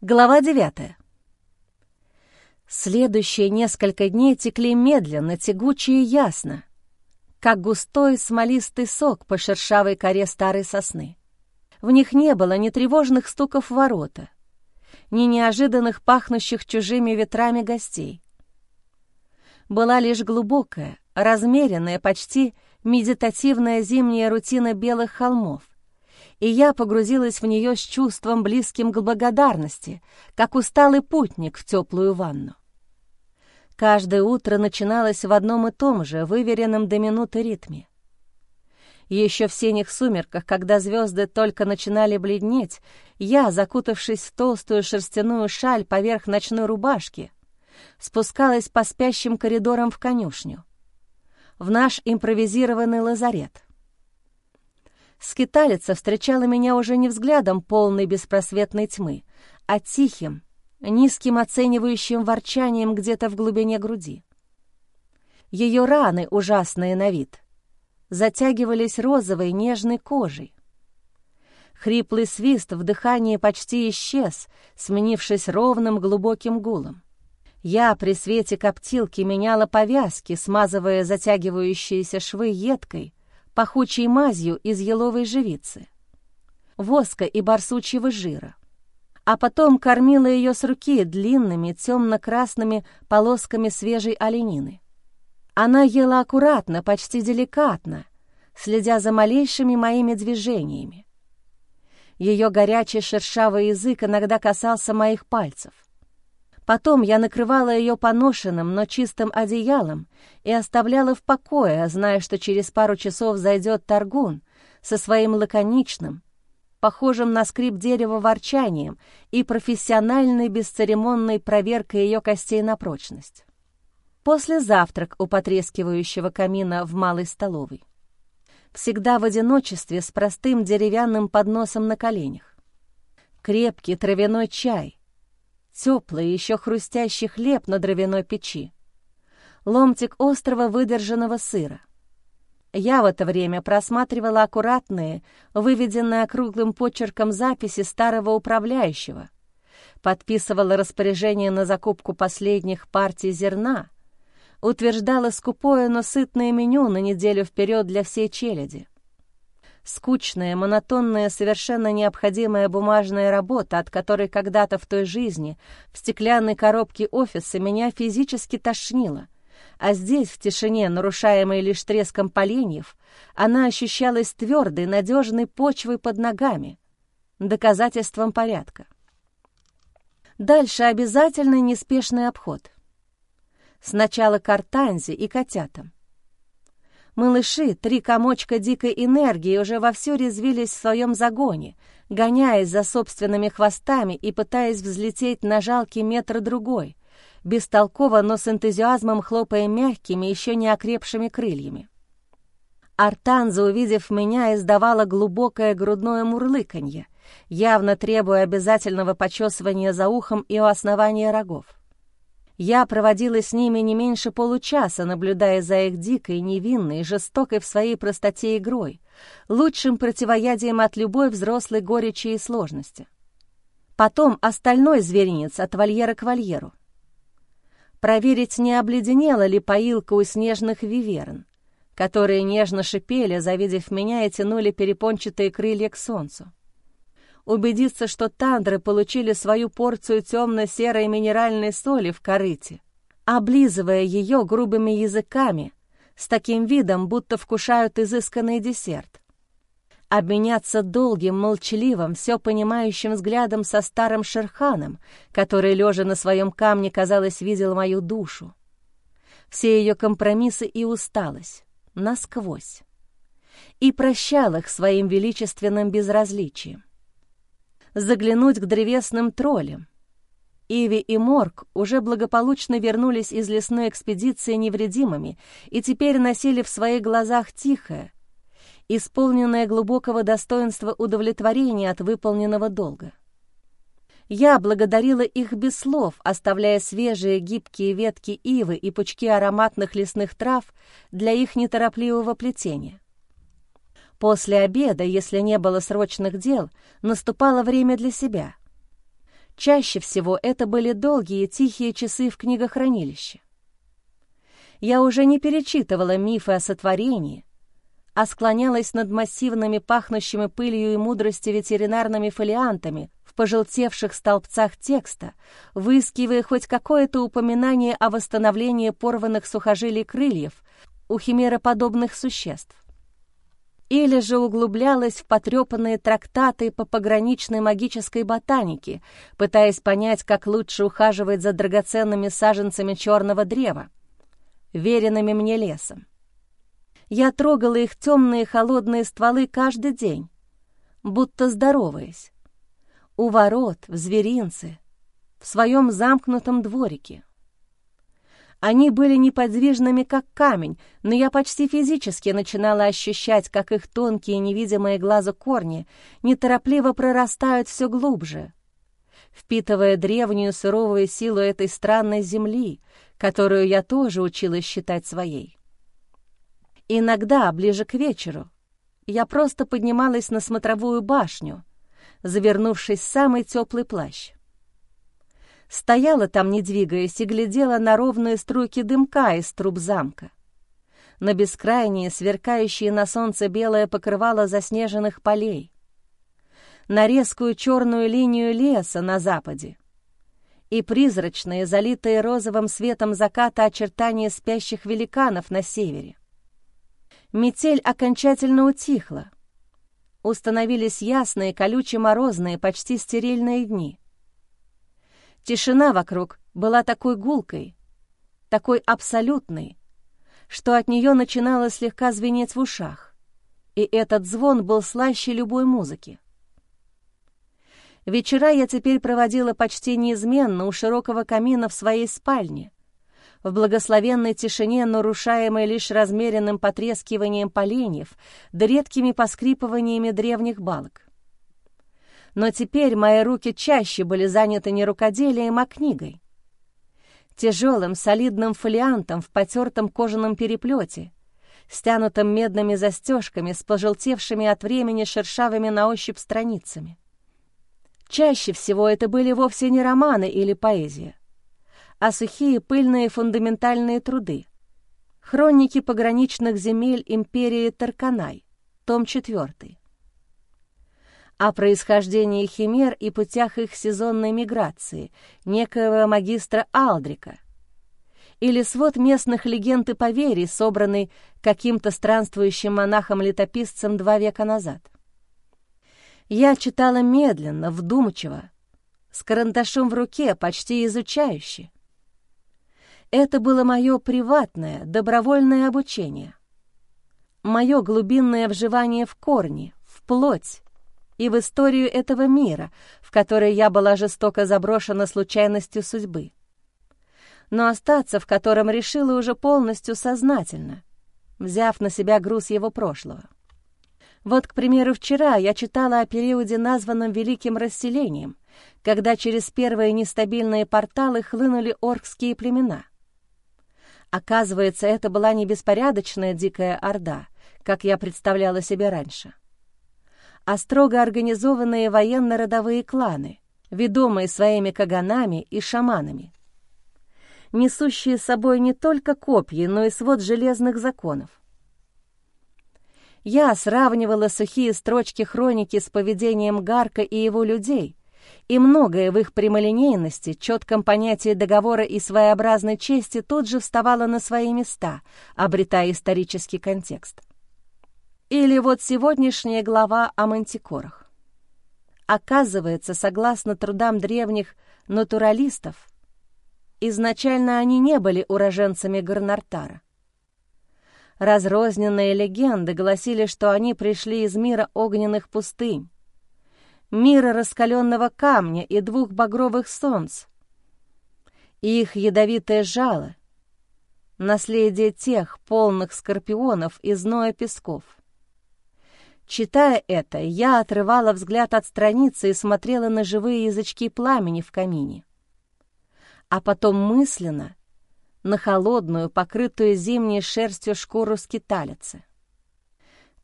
Глава девятая. Следующие несколько дней текли медленно, тягуче и ясно, как густой смолистый сок по шершавой коре старой сосны. В них не было ни тревожных стуков ворота, ни неожиданных пахнущих чужими ветрами гостей. Была лишь глубокая, размеренная, почти медитативная зимняя рутина белых холмов, и я погрузилась в нее с чувством близким к благодарности, как усталый путник в теплую ванну. Каждое утро начиналось в одном и том же, выверенном до минуты ритме. Еще в синих сумерках, когда звезды только начинали бледнеть, я, закутавшись в толстую шерстяную шаль поверх ночной рубашки, спускалась по спящим коридорам в конюшню, в наш импровизированный лазарет — Скиталица встречала меня уже не взглядом полной беспросветной тьмы, а тихим, низким оценивающим ворчанием где-то в глубине груди. Ее раны, ужасные на вид, затягивались розовой нежной кожей. Хриплый свист в дыхании почти исчез, сменившись ровным глубоким гулом. Я при свете коптилки меняла повязки, смазывая затягивающиеся швы едкой, пахучей мазью из еловой живицы, воска и барсучьего жира, а потом кормила ее с руки длинными темно-красными полосками свежей оленины. Она ела аккуратно, почти деликатно, следя за малейшими моими движениями. Ее горячий шершавый язык иногда касался моих пальцев. Потом я накрывала ее поношенным, но чистым одеялом и оставляла в покое, зная, что через пару часов зайдет торгун со своим лаконичным, похожим на скрип дерева ворчанием и профессиональной бесцеремонной проверкой ее костей на прочность. После завтрак у потрескивающего камина в малой столовой. Всегда в одиночестве с простым деревянным подносом на коленях. Крепкий травяной чай, теплый, еще хрустящий хлеб на дровяной печи, ломтик острого выдержанного сыра. Я в это время просматривала аккуратные, выведенные округлым почерком записи старого управляющего, подписывала распоряжение на закупку последних партий зерна, утверждала скупое, но сытное меню на неделю вперед для всей челяди. Скучная, монотонная, совершенно необходимая бумажная работа, от которой когда-то в той жизни в стеклянной коробке офиса меня физически тошнило. А здесь, в тишине, нарушаемой лишь треском поленьев, она ощущалась твердой, надежной почвой под ногами, доказательством порядка. Дальше обязательный неспешный обход. Сначала к Артанзе и котятам. Малыши, три комочка дикой энергии, уже вовсю резвились в своем загоне, гоняясь за собственными хвостами и пытаясь взлететь на жалкий метр-другой, бестолково, но с энтузиазмом хлопая мягкими, еще не окрепшими крыльями. Артанза, увидев меня, издавала глубокое грудное мурлыканье, явно требуя обязательного почесывания за ухом и у основания рогов. Я проводила с ними не меньше получаса, наблюдая за их дикой, невинной, жестокой в своей простоте игрой, лучшим противоядием от любой взрослой горечи и сложности. Потом остальной зверинец от вольера к вольеру. Проверить, не обледенела ли поилка у снежных виверн, которые нежно шипели, завидев меня, и тянули перепончатые крылья к солнцу убедиться, что тандры получили свою порцию темно-серой минеральной соли в корыте, облизывая ее грубыми языками, с таким видом, будто вкушают изысканный десерт. Обменяться долгим, молчаливым, все понимающим взглядом со старым Шерханом, который, лежа на своем камне, казалось, видел мою душу. Все ее компромиссы и усталость, насквозь. И прощал их своим величественным безразличием заглянуть к древесным троллям. Иви и Морг уже благополучно вернулись из лесной экспедиции невредимыми и теперь носили в своих глазах тихое, исполненное глубокого достоинства удовлетворения от выполненного долга. Я благодарила их без слов, оставляя свежие гибкие ветки ивы и пучки ароматных лесных трав для их неторопливого плетения. После обеда, если не было срочных дел, наступало время для себя. Чаще всего это были долгие тихие часы в книгохранилище. Я уже не перечитывала мифы о сотворении, а склонялась над массивными пахнущими пылью и мудростью ветеринарными фолиантами в пожелтевших столбцах текста, выискивая хоть какое-то упоминание о восстановлении порванных сухожилий крыльев у химероподобных существ. Или же углублялась в потрепанные трактаты по пограничной магической ботанике, пытаясь понять, как лучше ухаживать за драгоценными саженцами черного древа, веренными мне лесом. Я трогала их темные холодные стволы каждый день, будто здороваясь. У ворот, в зверинце, в своем замкнутом дворике. Они были неподвижными, как камень, но я почти физически начинала ощущать, как их тонкие невидимые глазу корни неторопливо прорастают все глубже, впитывая древнюю суровую силу этой странной земли, которую я тоже училась считать своей. Иногда, ближе к вечеру, я просто поднималась на смотровую башню, завернувшись в самый теплый плащ. Стояла там, не двигаясь, и глядела на ровные струйки дымка из труб замка, на бескрайние, сверкающие на солнце белое покрывало заснеженных полей, на резкую черную линию леса на западе и призрачные, залитые розовым светом заката очертания спящих великанов на севере. Метель окончательно утихла. Установились ясные, колюче-морозные, почти стерильные дни. Тишина вокруг была такой гулкой, такой абсолютной, что от нее начинало слегка звенеть в ушах, и этот звон был слаще любой музыки. Вечера я теперь проводила почти неизменно у широкого камина в своей спальне, в благословенной тишине, нарушаемой лишь размеренным потрескиванием поленьев да редкими поскрипываниями древних балок. Но теперь мои руки чаще были заняты не рукоделием, а книгой. Тяжелым, солидным фолиантом в потертом кожаном переплете, стянутым медными застежками с пожелтевшими от времени шершавыми на ощупь страницами. Чаще всего это были вовсе не романы или поэзия а сухие пыльные фундаментальные труды. Хроники пограничных земель империи Тарканай, том 4. О происхождении химер и путях их сезонной миграции некоего магистра Алдрика. Или свод местных легенд и поверий, собранный каким-то странствующим монахом-летописцем два века назад. Я читала медленно, вдумчиво, с карандашом в руке, почти изучающе. Это было мое приватное, добровольное обучение. Мое глубинное вживание в корни, в плоть и в историю этого мира, в который я была жестоко заброшена случайностью судьбы. Но остаться в котором решила уже полностью сознательно, взяв на себя груз его прошлого. Вот, к примеру, вчера я читала о периоде, названном Великим Расселением, когда через первые нестабильные порталы хлынули оркские племена — Оказывается, это была не беспорядочная дикая орда, как я представляла себе раньше, а строго организованные военно-родовые кланы, ведомые своими каганами и шаманами, несущие с собой не только копья, но и свод железных законов. Я сравнивала сухие строчки хроники с поведением Гарка и его людей, и многое в их прямолинейности, четком понятии договора и своеобразной чести тут же вставало на свои места, обретая исторический контекст. Или вот сегодняшняя глава о мантикорах. Оказывается, согласно трудам древних натуралистов, изначально они не были уроженцами Гарнартара. Разрозненные легенды гласили, что они пришли из мира огненных пустынь, мира раскаленного камня и двух багровых солнц. их ядовитое жало — наследие тех полных скорпионов и зноя песков. Читая это, я отрывала взгляд от страницы и смотрела на живые язычки пламени в камине. А потом мысленно на холодную, покрытую зимней шерстью шкуру скиталицы.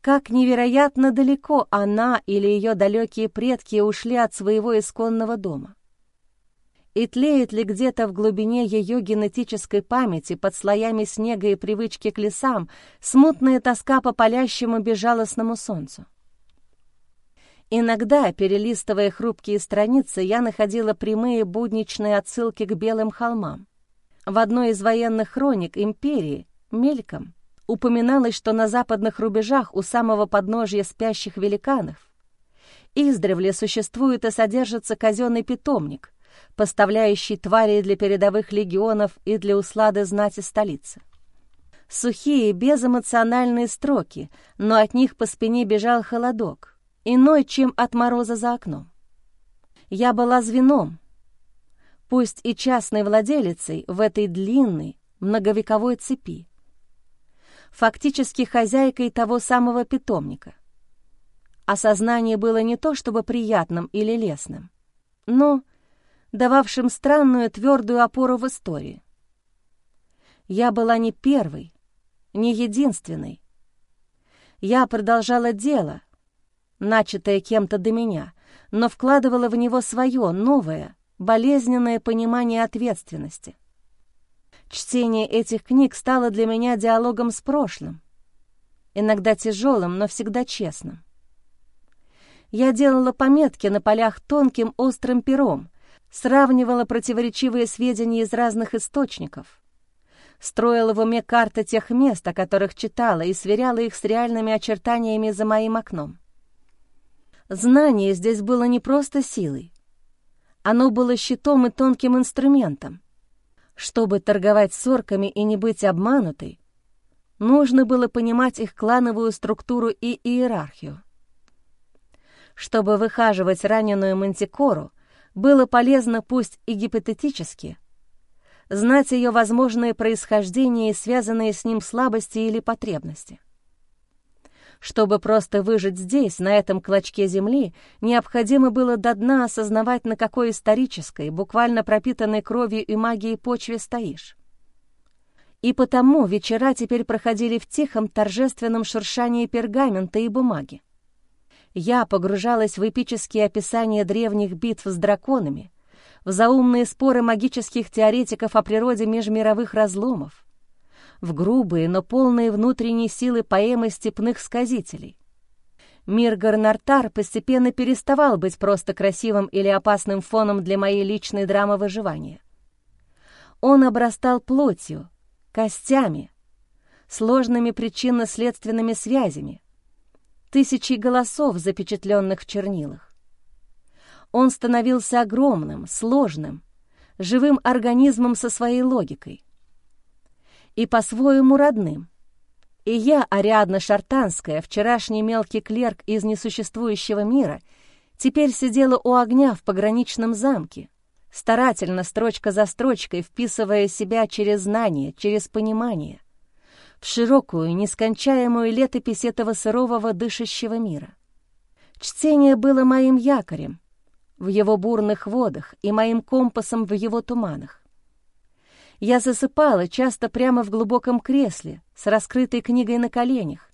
Как невероятно далеко она или ее далекие предки ушли от своего исконного дома. И тлеет ли где-то в глубине ее генетической памяти под слоями снега и привычки к лесам смутная тоска по палящему безжалостному солнцу? Иногда, перелистывая хрупкие страницы, я находила прямые будничные отсылки к белым холмам. В одной из военных хроник империи, мельком, упоминалось, что на западных рубежах у самого подножья спящих великанов издревле существует и содержится казенный питомник, поставляющий твари для передовых легионов и для услады знати столицы. Сухие, безэмоциональные строки, но от них по спине бежал холодок, иной, чем от мороза за окном. Я была звеном, пусть и частной владелицей в этой длинной, многовековой цепи, фактически хозяйкой того самого питомника. Осознание было не то чтобы приятным или лесным, но дававшим странную твердую опору в истории. Я была не первой, не единственной. Я продолжала дело, начатое кем-то до меня, но вкладывала в него свое новое, болезненное понимание ответственности. Чтение этих книг стало для меня диалогом с прошлым, иногда тяжелым, но всегда честным. Я делала пометки на полях тонким острым пером, сравнивала противоречивые сведения из разных источников, строила в уме карты тех мест, о которых читала, и сверяла их с реальными очертаниями за моим окном. Знание здесь было не просто силой. Оно было щитом и тонким инструментом. Чтобы торговать с орками и не быть обманутой, нужно было понимать их клановую структуру и иерархию. Чтобы выхаживать раненую мантикору, было полезно, пусть и гипотетически, знать ее возможное происхождение и связанные с ним слабости или потребности. Чтобы просто выжить здесь, на этом клочке земли, необходимо было до дна осознавать, на какой исторической, буквально пропитанной кровью и магией почве стоишь. И потому вечера теперь проходили в тихом, торжественном шуршании пергамента и бумаги. Я погружалась в эпические описания древних битв с драконами, в заумные споры магических теоретиков о природе межмировых разломов, в грубые, но полные внутренней силы поэмы степных сказителей. Мир Гарнартар постепенно переставал быть просто красивым или опасным фоном для моей личной драмы выживания. Он обрастал плотью, костями, сложными причинно-следственными связями, тысячей голосов, запечатленных в чернилах. Он становился огромным, сложным, живым организмом со своей логикой и по-своему родным. И я, Ариадна Шартанская, вчерашний мелкий клерк из несуществующего мира, теперь сидела у огня в пограничном замке, старательно, строчка за строчкой, вписывая себя через знание, через понимание, в широкую, нескончаемую летопись этого сырового дышащего мира. Чтение было моим якорем в его бурных водах и моим компасом в его туманах. Я засыпала часто прямо в глубоком кресле с раскрытой книгой на коленях.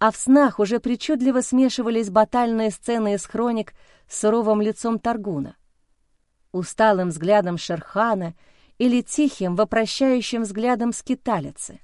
А в снах уже причудливо смешивались батальные сцены из хроник с суровым лицом Таргуна, усталым взглядом Шерхана или тихим, вопрощающим взглядом скиталицы.